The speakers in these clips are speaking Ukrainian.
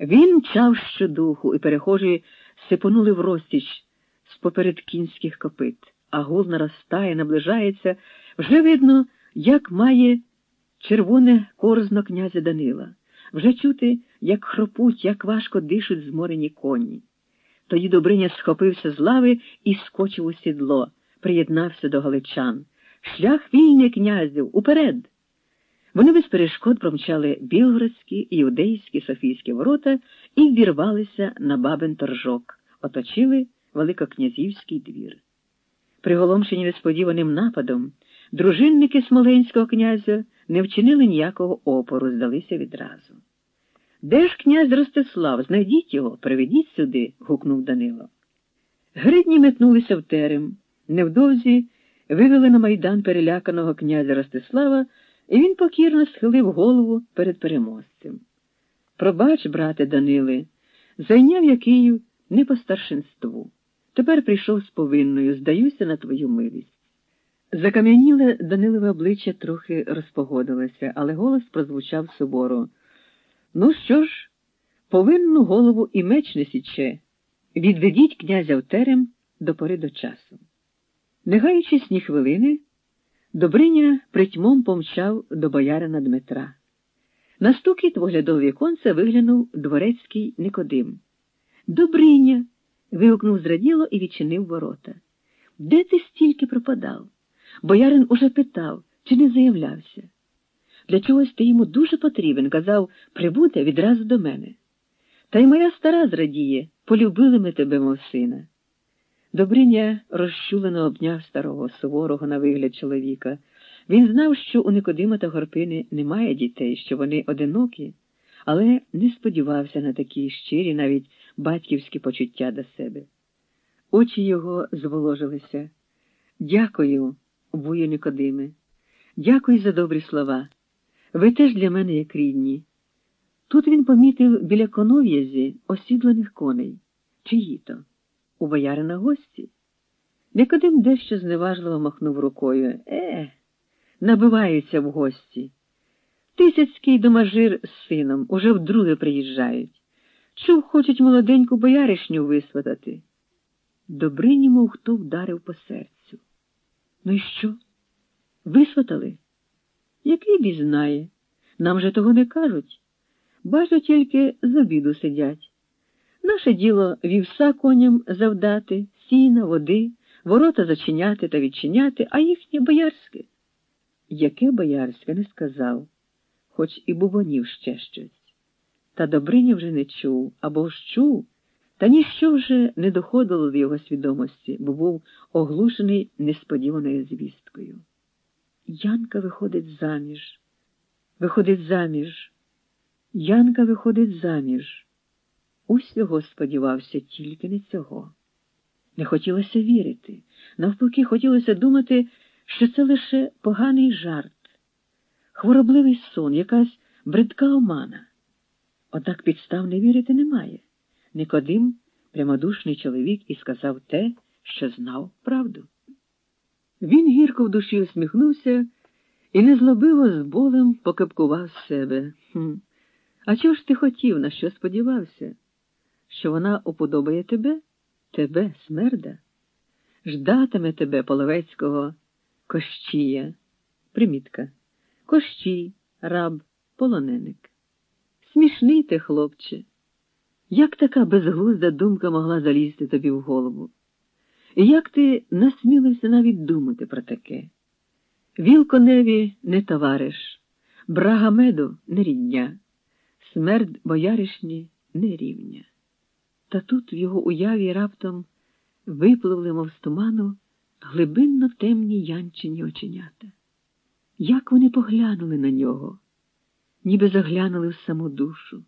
Він мчав щодуху, і перехожі сипонули в розтіч з поперед кінських копит, а гул наростає, наближається. Вже видно, як має червоне корзно князя Данила. Вже чути, як хропуть, як важко дишуть зморені коні. Тоді Добриня схопився з лави і скочив у сідло, приєднався до галичан. Шлях вільний князів, уперед! Вони без перешкод промчали білгородські, іудейські, Софійські ворота і ввірвалися на бабин торжок, оточили Великокнязівський двір. Приголомшені несподіваним нападом, дружинники смоленського князя не вчинили ніякого опору, здалися відразу. Де ж князь Ростислав? Знайдіть його, приведіть сюди, гукнув Данило. Гридні метнулися в терем. Невдовзі вивели на майдан переляканого князя Ростислава, і він покірно схилив голову перед переможцем. Пробач, брате Даниле, зайняв я Київ не по старшинству. Тепер прийшов з повинною, здаюся на твою милість. Закам'яніле Данилове обличчя трохи розпогодилося, але голос прозвучав суворо. Ну що ж, повинну голову і меч не січе. Відведіть князя в терем до пори до часу. Не гаючись ні хвилини, Добриня притьмом помчав до боярина Дмитра. На стукіт в оглядове віконце виглянув дворецький Никодим. Добриня. вигукнув зраділо і відчинив ворота. Де ти стільки пропадав? Боярин уже питав, чи не заявлявся. Для чогось ти йому дуже потрібен, казав, прибуде відразу до мене. Та й моя стара зрадіє, полюбили ми тебе, мов сина. Добриня розчулено обняв старого суворого на вигляд чоловіка. Він знав, що у Никодима та Горпини немає дітей, що вони одинокі, але не сподівався на такі щирі, навіть батьківські почуття до себе. Очі його зволожилися. Дякую, вую Никодиме. Дякую за добрі слова. Ви теж для мене як рідні. Тут він помітив біля конов'язі осідланих коней. Чиї то? У боярина гості. Никодим дещо зневажливо махнув рукою. Е, набиваються в гості. Тисяцький домажир з сином уже вдруге приїжджають. Чув, хочуть молоденьку бояришню висватати. Добрині, мов хто вдарив по серцю. Ну і що? Висватали? Який бі знає? Нам же того не кажуть. Бачу, тільки з обіду сидять. Наше діло вівса коням завдати, сіна, води, ворота зачиняти та відчиняти, а їхнє боярське. Яке боярське не сказав, хоч і бубонів ще щось. Та Добриня вже не чув або ж чув, та ніщо вже не доходило в його свідомості, бо був оглушений несподіваною звісткою. Янка виходить заміж, виходить заміж. Янка виходить заміж. Усього сподівався, тільки не цього. Не хотілося вірити, навпаки, хотілося думати, що це лише поганий жарт, хворобливий сон, якась бридка омана. Однак підстав не вірити немає. Никодим прямодушний чоловік і сказав те, що знав правду. Він гірко в душі усміхнувся і незлобиво з болем покапкував себе. Хм. А чого ж ти хотів, на що сподівався? Що вона уподобає тебе, тебе, смерда, ждатиме тебе половецького кощія, примітка, кощій, раб, полоненик. Смішний ти, хлопче. Як така безглузда думка могла залізти тобі в голову? І як ти насмілився навіть думати про таке? Віл коневі не товариш, брага меду не рідня, смерть бояришні не рівня. Та тут в його уяві раптом випливли, мов з туману, глибинно темні янчині оченята. Як вони поглянули на нього, ніби заглянули в саму душу.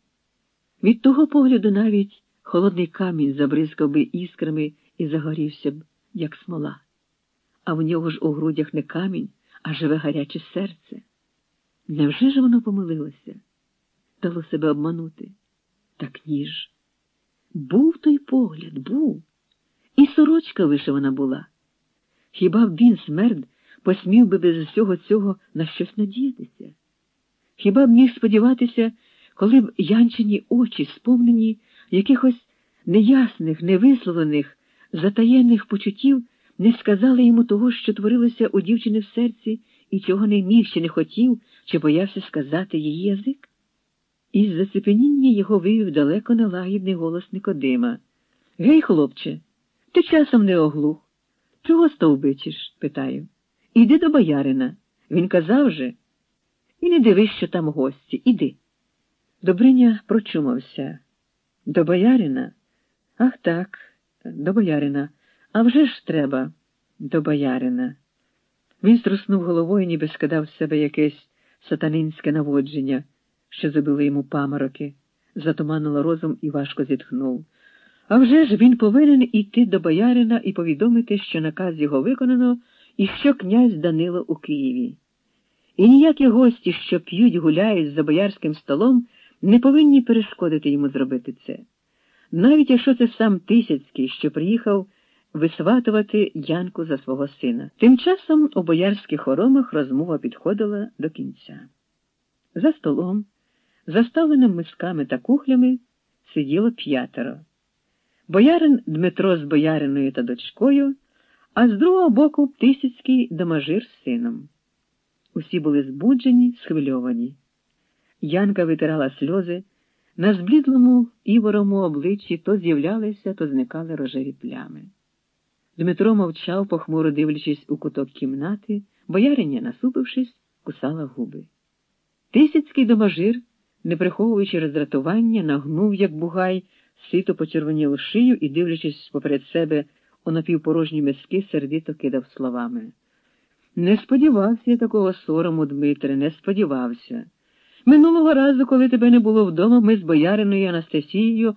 Від того погляду навіть холодний камінь забризкав би іскрами і загорівся б, як смола, а в нього ж у грудях не камінь, а живе гаряче серце. Невже ж воно помилилося? Дало себе обманути? Так ні ж. Був той погляд, був. І сорочка вишивана була. Хіба б він, смерть, посмів би без усього цього на щось надіятися? Хіба б міг сподіватися, коли б Янчині очі, сповнені якихось неясних, невисловлених, затаєнних почуттів, не сказали йому того, що творилося у дівчини в серці, і чого не міг чи не хотів, чи боявся сказати її язик? Із зацепеніння його вивів далеко налагідний голос Никодима. Гей, хлопче, ти часом не оглух. Чого стовбичиш? питаю. Іди до боярина. Він казав же. І не дивись, що там гості. Іди. Добриня прочумався. До боярина? Ах так, до боярина. А вже ж треба до боярина. Він струснув головою, ніби скидав з себе якесь сатанинське наводження, що забило йому памороки, затуманило розум і важко зітхнув. А вже ж він повинен іти до боярина і повідомити, що наказ його виконано і що князь Данило у Києві. І ніякі гості, що п'ють, гуляють за боярським столом, не повинні перешкодити йому зробити це. Навіть якщо це сам Тисяцький, що приїхав висватувати Янку за свого сина. Тим часом у боярських хоромах розмова підходила до кінця. За столом, заставленим мисками та кухлями, сиділо п'ятеро. Боярин Дмитро з бояриною та дочкою, а з другого боку Тисяцький домажир з сином. Усі були збуджені, схвильовані. Янка витирала сльози, на зблідлому іворому обличчі то з'являлися, то зникали рожеві плями. Дмитро мовчав, похмуро дивлячись у куток кімнати, бояриня, насупившись, кусала губи. Тисяцький домажир, не приховуючи роздратування, нагнув, як бугай, сито почервонілу шию і, дивлячись поперед себе у напівпорожні миски, сердито кидав словами. Не сподівався я такого сорому, Дмитре, не сподівався. Минулого разу, коли тебе не було вдома, ми з бояриною Анастасією